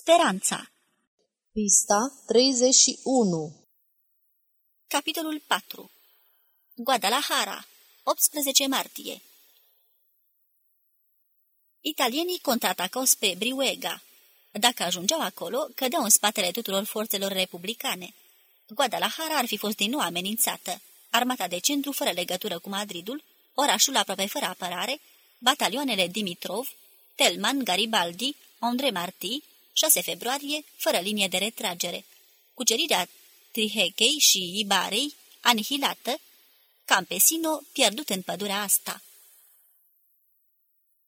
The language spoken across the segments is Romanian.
Speranța Pista 31 Capitolul 4 Guadalajara 18 martie Italienii contraatacau spre Briuega. Dacă ajungeau acolo, cădeau în spatele tuturor forțelor republicane. Guadalajara ar fi fost din nou amenințată. Armata de centru, fără legătură cu Madridul, orașul aproape fără apărare, batalioanele Dimitrov, Telman, Garibaldi, André Marti, 6 februarie, fără linie de retragere. Cucerirea Trihechei și Ibarei, anihilată, Campesino pierdut în pădurea asta.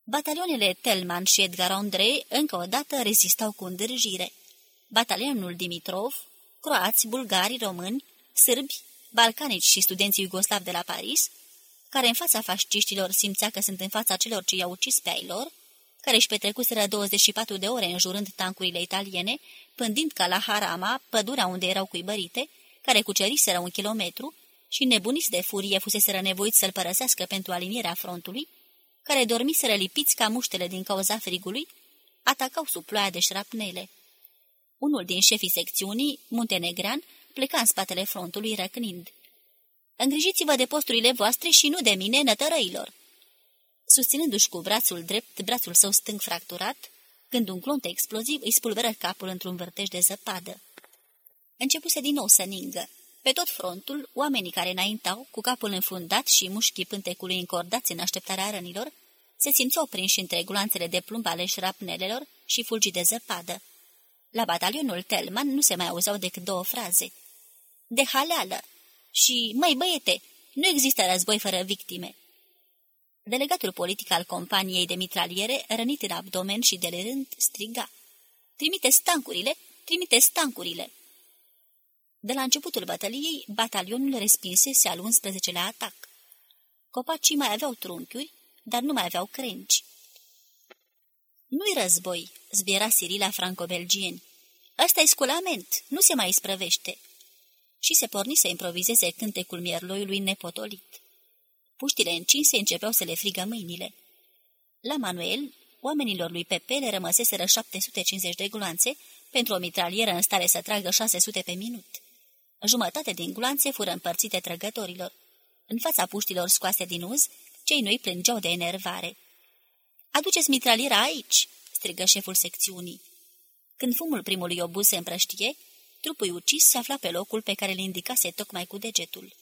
Batalionele Telman și Edgar Andrei încă o dată rezistau cu îndârjire. Batalionul Dimitrov, croați, bulgari, români, sârbi, balcanici și studenții iugoslavi de la Paris, care în fața fasciștilor simțea că sunt în fața celor ce i-au ucis pe ai lor, care își petrecuseră 24 de ore înjurând tancurile italiene, pândind ca la Harama, pădurea unde erau cuibărite, care cuceriseră un kilometru și nebuniți de furie fuseseră nevoiți să-l părăsească pentru alinierea frontului, care dormiseră lipiți ca muștele din cauza frigului, atacau sub ploaia de șrapnele. Unul din șefii secțiunii, Muntenegran, pleca în spatele frontului răcnind. Îngrijiți-vă de posturile voastre și nu de mine, nătărăilor!" Susținându-și cu brațul drept brațul său stâng fracturat, când un clonte exploziv îi spulberă capul într-un vârtej de zăpadă. Începuse din nou să ningă. Pe tot frontul, oamenii care înaintau, cu capul înfundat și mușchii pântecului încordați în așteptarea rănilor, se simțeau prinși între gloanțele de plumb ale șrapnelelor și fulgii de zăpadă. La batalionul Telman nu se mai auzeau decât două fraze. De haleală! Și, măi băiete, nu există război fără victime. Delegatul politic al companiei de mitraliere, rănit în abdomen și delirând, striga. Trimite stancurile! Trimite stancurile! De la începutul bătăliei, batalionul respinsese al 11-lea atac. Copacii mai aveau trunchiuri, dar nu mai aveau crengi. Nu-i război, zbiera Sirila franco-belgieni. Ăsta-i sculament, nu se mai isprăvește. Și se porni să improvizeze cântecul mierloiului nepotolit. Puștile încinse începeau să le frigă mâinile. La Manuel, oamenilor lui Pepe le rămăseseră 750 de gloanțe pentru o mitralieră în stare să tragă 600 pe minut. Jumătate din gloanțe fură împărțite trăgătorilor. În fața puștilor scoase din uz, cei noi plângeau de enervare. Aduceți mitraliera aici!" strigă șeful secțiunii. Când fumul primului obuz se împrăștie, trupul ucis se afla pe locul pe care îl indicase tocmai cu degetul.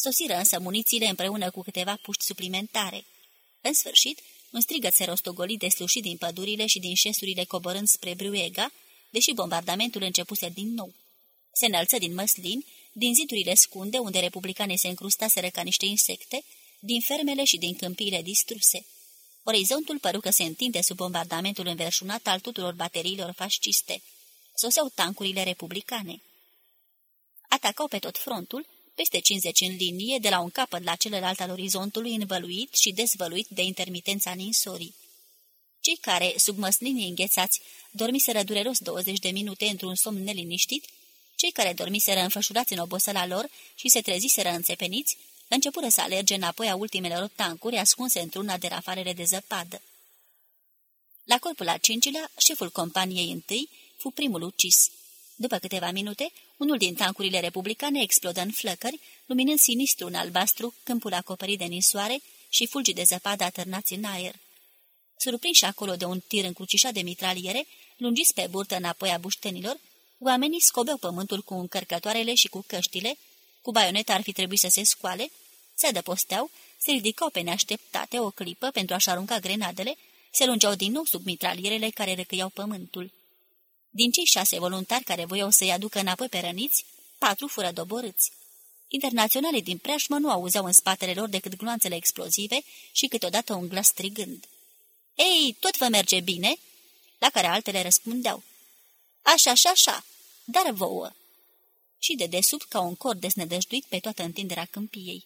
Sosiră însă munițiile împreună cu câteva puști suplimentare. În sfârșit, un strigăt se rostogoli de slușit din pădurile și din șesurile coborând spre Bruega, deși bombardamentul începuse din nou. Se înălță din măslini, din zidurile scunde unde republicane se încrustaseră ca niște insecte, din fermele și din câmpiile distruse. Orizontul păru că se întinde sub bombardamentul înverșunat al tuturor bateriilor fasciste. Soseau tancurile republicane. Atacau pe tot frontul, peste 50 în linie, de la un capăt la celălalt al orizontului, învăluit și dezvăluit de intermitența ninsorii. Cei care, sub măslinii înghețați, dormiseră dureros 20 de minute într-un somn neliniștit, cei care dormiseră înfășurați în oboseala lor și se treziseră înțepeniți, începură să alerge înapoi a ultimelor tancuri ascunse într-una de rafalele de zăpadă. La corpul al cincilea, șeful companiei întâi fu primul ucis. După câteva minute, unul din tancurile republicane explodă în flăcări, luminând sinistru în albastru câmpul acoperit de nisoare și fulgi de zăpadă atârnați în aer. Surprinși acolo de un tir încrucișat de mitraliere, lungiți pe burtă înapoi a buștenilor, oamenii scobeau pământul cu încărcătoarele și cu căștile, cu baioneta ar fi trebuit să se scoale, se adăposteau, se ridicau pe neașteptate o clipă pentru a-și arunca grenadele, se lungeau din nou sub mitralierele care răcăiau pământul. Din cei șase voluntari care voiau să-i aducă înapoi pe răniți, patru fură doborâți. Internaționalii din preajmă nu auzeau în spatele lor decât gloanțele explozive și câteodată un glas strigând. Ei, tot vă merge bine?" La care altele răspundeau. Așa, așa, așa, dar vouă." Și de desubt ca un cor desnădăjduit pe toată întinderea câmpiei.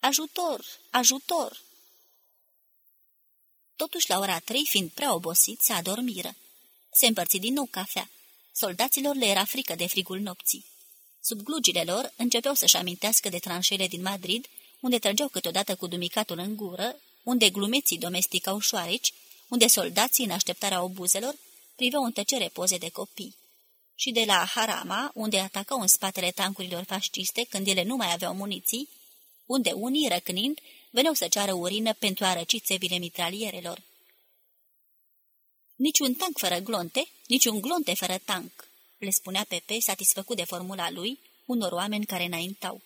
Ajutor, ajutor! Totuși, la ora trei, fiind prea obosit, se adormiră. Se împărți din nou cafea. Soldaților le era frică de frigul nopții. Sub glugile lor începeau să-și amintească de tranșele din Madrid, unde trăgeau câteodată cu dumicatul în gură, unde glumeții domesticau șoareci, unde soldații, în așteptarea obuzelor, priveau în tăcere poze de copii. Și de la Harama, unde atacau în spatele tancurilor fasciste când ele nu mai aveau muniții, unde unii, răcnind, veneau să ceară urină pentru a răci țevile mitralierelor. Niciun tank fără glonte, niciun glonte fără tank, le spunea Pepe, satisfăcut de formula lui, unor oameni care înaintau.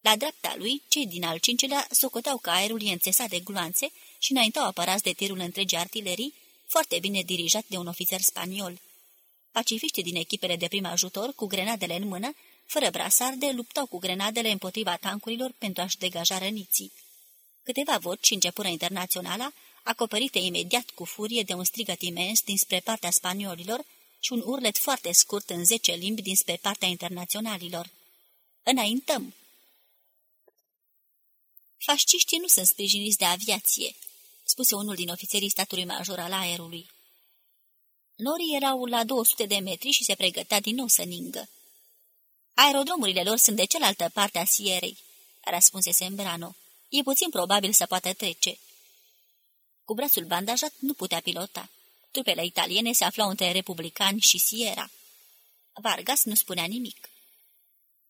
La dreapta lui, cei din al cincilea socoteau că aerul e înțesat de gloanțe și înaintau apărați de tirul întregii artilerii, foarte bine dirijat de un ofițer spaniol. Pacifiștii din echipele de prim ajutor, cu grenadele în mână, fără brasarde, luptau cu grenadele împotriva tancurilor pentru a-și degaja răniții. Câteva voci începură internaționala, acoperite imediat cu furie de un strigăt imens dinspre partea spaniolilor și un urlet foarte scurt în zece limbi dinspre partea internaționalilor. Înaintăm! Fasciștii nu sunt sprijiniți de aviație, spuse unul din ofițerii statului major al aerului. Norii erau la 200 de metri și se pregătea din nou să ningă. Aerodromurile lor sunt de cealaltă parte a Sierei, răspunse Sembrano. E puțin probabil să poată trece. Cu brațul bandajat nu putea pilota. Trupele italiene se aflau între republicani și Sierra. Vargas nu spunea nimic.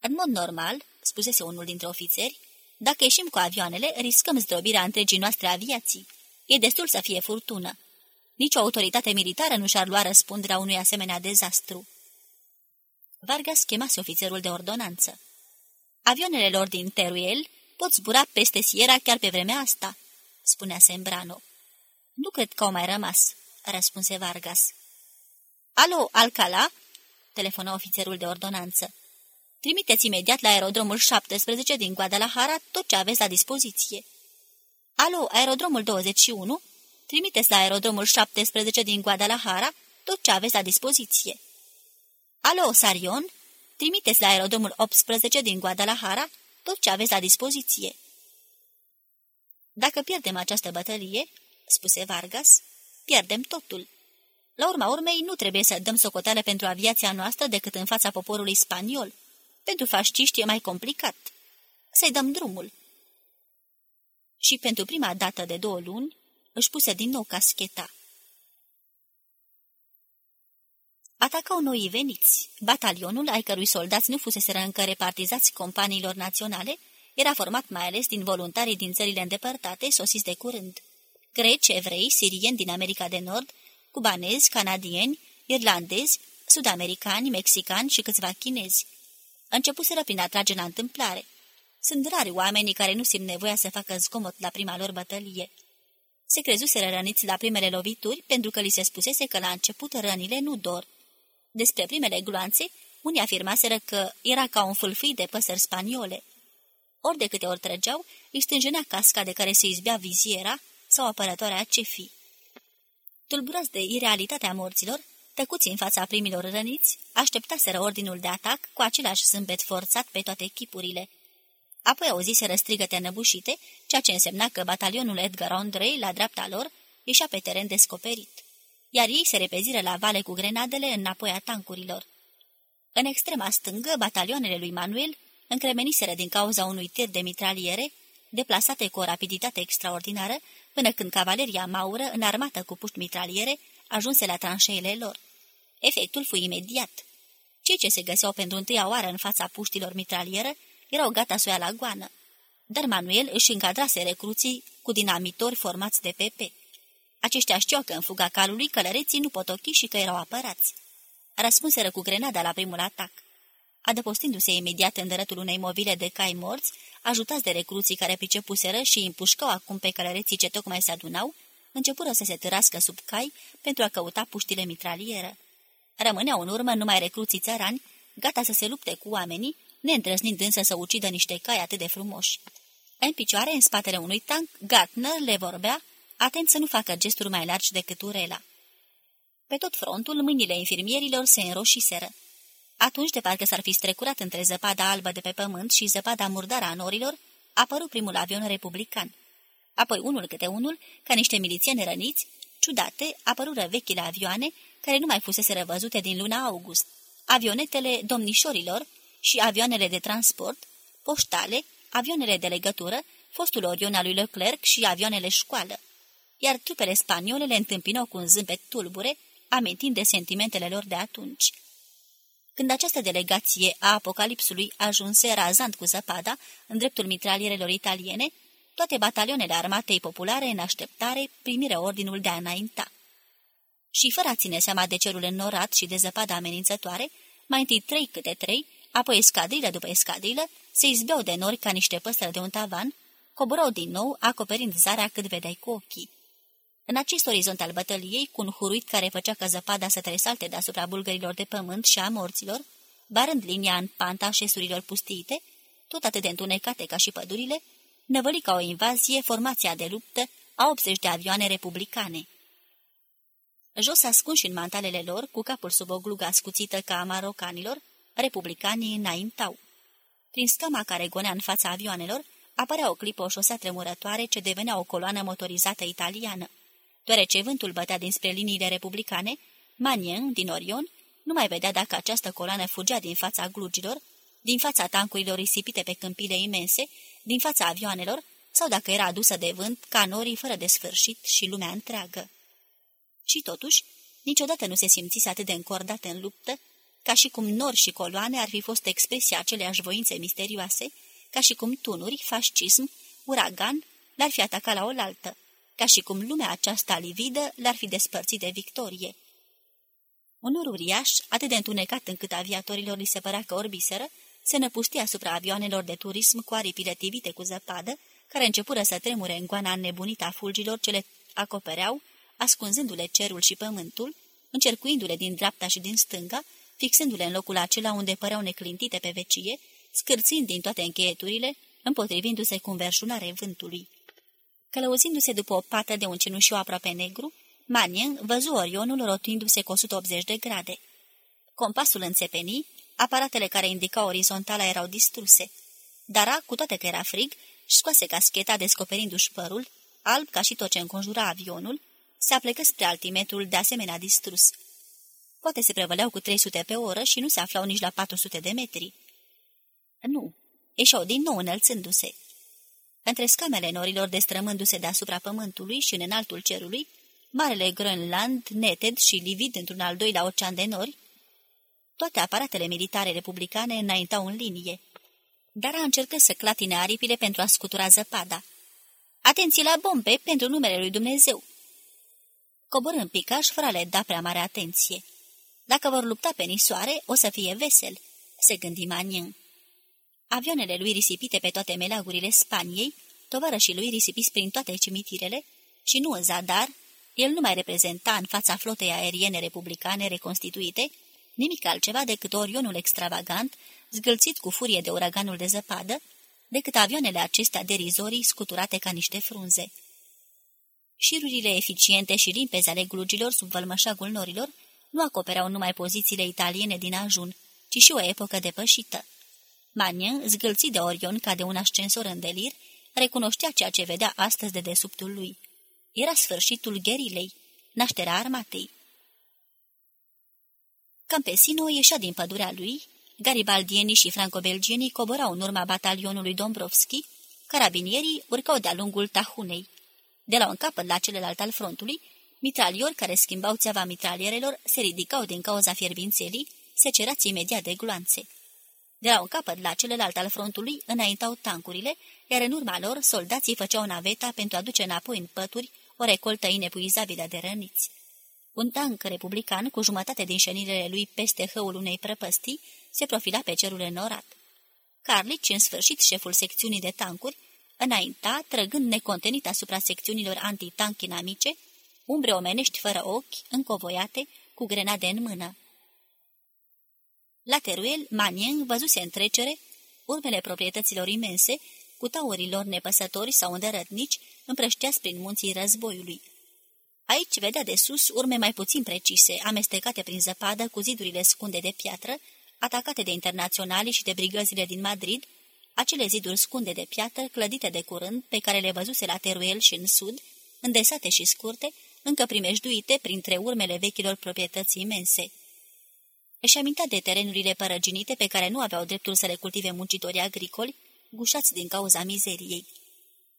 În mod normal, spusese unul dintre ofițeri, dacă ieșim cu avioanele, riscăm zdrobirea întregii noastre aviații. E destul să fie furtună. Nici o autoritate militară nu și-ar lua răspunderea unui asemenea dezastru. Vargas chemase ofițerul de ordonanță. Avioanele lor din Teruel pot zbura peste Sierra chiar pe vremea asta, spunea Sembrano. Nu cred că au mai rămas, răspunse Vargas. Alo, Alcala? telefona ofițerul de ordonanță. Trimiteți imediat la aerodromul 17 din Guadalajara tot ce aveți la dispoziție. Alo, aerodromul 21? Trimiteți la aerodromul 17 din Guadalajara tot ce aveți la dispoziție. Alo, Sarion? Trimiteți la aerodromul 18 din Guadalajara tot ce aveți la dispoziție. Dacă pierdem această bătălie, spuse Vargas, pierdem totul. La urma urmei, nu trebuie să dăm socoteală pentru aviația noastră decât în fața poporului spaniol. Pentru fasciști e mai complicat. Să-i dăm drumul. Și pentru prima dată de două luni, își puse din nou cascheta. Atacau noi veniți. Batalionul, ai cărui soldați nu fusese încă repartizați companiilor naționale, era format mai ales din voluntarii din țările îndepărtate, sosiți de curând. Greci, evrei, sirieni din America de Nord, cubanezi, canadieni, irlandezi, sud-americani, mexicani și câțiva chinezi. Începuseră prin a trage la întâmplare. Sunt rari oamenii care nu simt nevoia să facă zgomot la prima lor bătălie. Se crezuseră răniți la primele lovituri pentru că li se spusese că la început rănile nu dor. Despre primele gloanțe, unii afirmaseră că era ca un fâlfâi de păsări spaniole. Ori de câte ori trăgeau, îi stânjenea casca de care se izbea viziera sau apărătoarea cefi. Tulburați de irealitatea morților, tăcuți în fața primilor răniți, așteptaseră ordinul de atac cu același zâmbet forțat pe toate echipurile. Apoi auziseră strigăte năbușite, ceea ce însemna că batalionul Edgar Andrei, la dreapta lor, ieșea pe teren descoperit, iar ei se repeziră la vale cu grenadele înapoi a tancurilor. În extrema stângă, batalioanele lui Manuel încremeniseră din cauza unui tir de mitraliere, deplasate cu o rapiditate extraordinară, până când cavaleria maură, înarmată cu puști mitraliere, ajunse la tranșeile lor. Efectul fu imediat. Cei ce se găseau pentru întâia oară în fața puștilor mitralieră erau gata să o ia la goană. Dar Manuel își încadrase recruții cu dinamitori formați de PP. Aceștia știau că în fuga calului călăreții nu pot ochi și că erau apărați. Răspunseră cu grenada la primul atac. Adăpostindu-se imediat în dărătul unei movile de cai morți, ajutați de recruții care pricepuseră și împușcau acum pe călăreții ce tocmai se adunau, începură să se târască sub cai pentru a căuta puștile mitraliere. Rămâneau în urmă numai recruții țărani, gata să se lupte cu oamenii, neîndrăznind însă să ucidă niște cai atât de frumoși. În picioare, în spatele unui tank, Gartner le vorbea, atent să nu facă gesturi mai largi decât urela. Pe tot frontul, mâinile infirmierilor se înroșiseră. Atunci, de parcă s-ar fi strecurat între zăpada albă de pe pământ și zăpada murdară a norilor, apăru primul avion republican. Apoi unul câte unul, ca niște milițieni răniți, ciudate, apărură vechile avioane, care nu mai fusese revăzute din luna august. Avionetele domnișorilor și avioanele de transport, poștale, avioanele de legătură, fostul Orion al lui Leclerc și avioanele școală. Iar trupele spaniole le întâmpinau cu un zâmbet tulbure, amintind de sentimentele lor de atunci. Când această delegație a apocalipsului ajunse razant cu zăpada în dreptul mitralierelor italiene, toate batalionele armatei populare în așteptare primire ordinul de a înainta. Și fără a ține seama de cerul înnorat și de zăpada amenințătoare, mai întâi trei câte trei, apoi escadrilă după escadrilă, se izbeau de nori ca niște păsări de un tavan, coborau din nou, acoperind zarea cât vedeai cu ochii. În acest orizont al bătăliei, cu un huruit care făcea ca zăpada să tresalte deasupra bulgărilor de pământ și a morților, barând linia în panta șesurilor pustiite, tot atât de întunecate ca și pădurile, năvăli ca o invazie formația de luptă a 80 de avioane republicane. Jos ascunși în mantalele lor, cu capul sub o glugă ascuțită ca a marocanilor, republicanii înaintau. Prin scama care gonea în fața avioanelor, apărea o clipă o șosea tremurătoare ce devenea o coloană motorizată italiană. Deoarece vântul bătea dinspre liniile republicane, Manien, din Orion, nu mai vedea dacă această coloană fugea din fața glugilor, din fața tancurilor risipite pe câmpile imense, din fața avioanelor, sau dacă era adusă de vânt ca norii fără de sfârșit și lumea întreagă. Și totuși, niciodată nu se simțise atât de încordat în luptă, ca și cum nori și coloane ar fi fost expresia aceleași voințe misterioase, ca și cum tunuri, fascism, uragan l-ar fi atacat la oaltă, ca și cum lumea aceasta lividă l-ar fi despărțit de victorie. Un nor uriaș, atât de întunecat încât aviatorilor li se părea că orbiseră, se năpusti asupra avioanelor de turism cu aripile tivite cu zăpadă, care începură să tremure în goana înnebunită a fulgilor ce le acopereau, ascunzându-le cerul și pământul, încercuindu-le din dreapta și din stânga, fixându-le în locul acela unde păreau neclintite pe vecie, scârțind din toate încheieturile, împotrivindu-se cu înverșunare vântului. Călăuzindu-se după o pată de un cenușiu aproape negru, Manien văzu Orionul rotindu-se cu 180 de grade. Compasul înțepeni, aparatele care indicau orizontala erau distruse. Dara, cu toate că era frig, scoase cascheta descoperindu-și părul, alb ca și tot ce înconjura avionul, se aplecă spre altimetrul de asemenea distrus. Poate se prevăleau cu 300 pe oră și nu se aflau nici la 400 de metri. Nu, ieșeau din nou înălțându-se. Între scamele norilor destrămându-se deasupra pământului și în înaltul cerului, marele Grönland, neted și livid într-un al doilea ocean de nori, toate aparatele militare republicane înaintau în linie. Dar a încercat să clatine aripile pentru a scutura zăpada. Atenție la bombe pentru numele lui Dumnezeu! Coborâ în picaș fără a le da prea mare atenție. Dacă vor lupta pe nisoare, o să fie vesel, se gândi Manien. Avioanele lui risipite pe toate meleagurile Spaniei, tovarășii lui risipiți prin toate cimitirele, și nu în zadar, el nu mai reprezenta în fața flotei aeriene republicane reconstituite nimic altceva decât orionul extravagant, zgâlțit cu furie de uraganul de zăpadă, decât avioanele acestea derizorii scuturate ca niște frunze. Șirurile eficiente și limpezi ale glugilor sub vălmășagul norilor nu acopereau numai pozițiile italiene din ajun, ci și o epocă depășită. Magnin, zgâlțit de Orion ca de un ascensor în delir, recunoștea ceea ce vedea astăzi de desubtul lui. Era sfârșitul gherilei, nașterea armatei. Campesino ieșea din pădurea lui, garibaldienii și francobelgienii coborau în urma batalionului Dombrovski, carabinierii urcau de-a lungul Tahunei. De la un capăt la celălalt al frontului, mitraliori care schimbau țeava mitralierelor se ridicau din cauza fierbințelii, se cerați imediat de gloanțe. De la un capăt la celălalt al frontului înaintau tancurile, iar în urma lor soldații făceau naveta pentru a duce înapoi în pături o recoltă inepuizabilă de răniți. Un tank republican, cu jumătate din șenilele lui peste hăul unei prăpăstii, se profila pe cerul înorat. Carlici, în sfârșit șeful secțiunii de tancuri, înainta, trăgând necontenit asupra secțiunilor antitank inamice, umbre omenești fără ochi, încovoiate, cu grenade în mână. La Teruel, Manien văzuse în trecere urmele proprietăților imense, cu taurilor nepăsători sau îndărătnici, împrășteați prin munții războiului. Aici vedea de sus urme mai puțin precise, amestecate prin zăpadă cu zidurile scunde de piatră, atacate de internaționali și de brigăzile din Madrid, acele ziduri scunde de piatră, clădite de curând, pe care le văzuse la Teruel și în sud, îndesate și scurte, încă primejduite printre urmele vechilor proprietăți imense. Își amintea de terenurile părăginite pe care nu aveau dreptul să le cultive muncitorii agricoli, gușați din cauza mizeriei.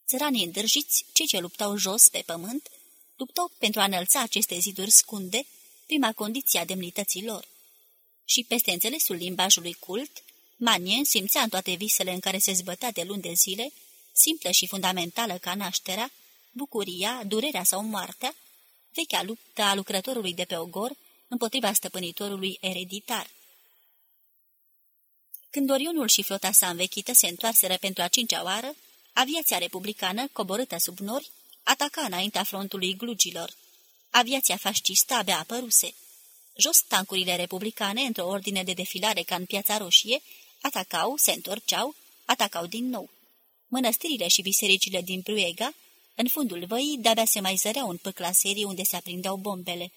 Țăranii îndârjiți, cei ce luptau jos pe pământ, luptau pentru a înălța aceste ziduri scunde, prima condiție a demnității lor. Și peste înțelesul limbajului cult, Manien simțea în toate visele în care se zbătea de luni de zile, simplă și fundamentală ca nașterea, bucuria, durerea sau moartea, vechea luptă a lucrătorului de pe ogor împotriva stăpânitorului ereditar. Când Orionul și flota sa învechită se întoarseră pentru a cincea oară, aviația republicană, coborâtă sub nori, ataca înaintea frontului glugilor. Aviația fascistă abia apăruse. Jos tancurile republicane, într-o ordine de defilare ca în Piața Roșie, atacau, se întorceau, atacau din nou. Mănăstirile și bisericile din Bruega, în fundul văii, de-abia se mai zăreau un păc la serie unde se aprindeau bombele.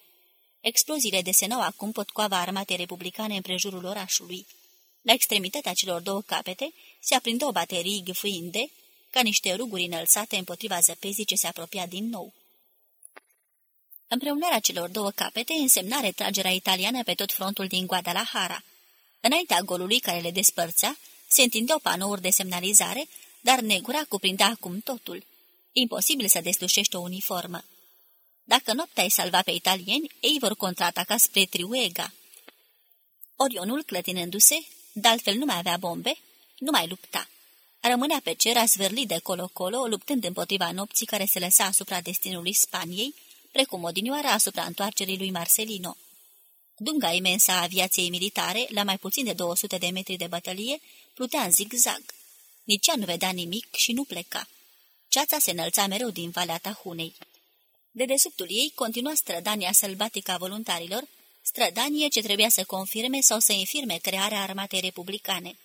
Exploziile desenau acum potcoava armatei republicane în prejurul orașului. La extremitatea celor două capete se aprindeau baterii gâfâinde, ca niște ruguri înălțate împotriva zăpezii ce se apropia din nou. Împreunarea celor două capete însemna retragerea italiană pe tot frontul din Guadalajara. Înaintea golului care le despărțea, se întindeau panouri de semnalizare, dar negura cuprindea acum totul. Imposibil să deslușești o uniformă. Dacă noaptea îi salva pe italieni, ei vor contraataca spre Triuega. Orionul, clătinându-se, de altfel nu mai avea bombe, nu mai lupta. Rămânea pe cer asvârlit de colo-colo, luptând împotriva nopții care se lăsa asupra destinului Spaniei, precum odinioara asupra întoarcerii lui Marcelino. Dunga imensă a aviației militare, la mai puțin de 200 de metri de bătălie, plutea în zigzag. Nici ea nu vedea nimic și nu pleca. Ceața se înălța mereu din Valea Tahunei. De desubtul ei continua strădania sălbatică a voluntarilor, strădanie ce trebuia să confirme sau să infirme crearea armatei republicane.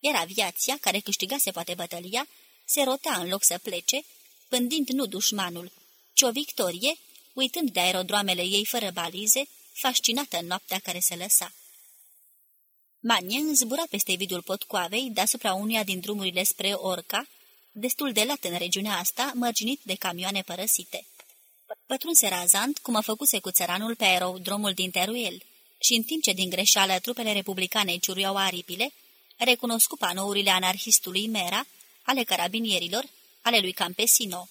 Iar aviația, care câștigase poate bătălia, se rotea în loc să plece, pândind nu dușmanul, ci o victorie, uitând de aerodroamele ei fără balize, fascinată în noaptea care se lăsa. Manien zbura peste vidul potcoavei deasupra unuia din drumurile spre Orca, destul de lat în regiunea asta, mărginit de camioane părăsite. Pătrunse razant, cum a făcuse cu țăranul pe aerodromul din Teruel, și în timp ce din greșeală trupele republicane ciuriau aripile, recunoscu panourile anarhistului Mera, ale carabinierilor, ale lui Campesino.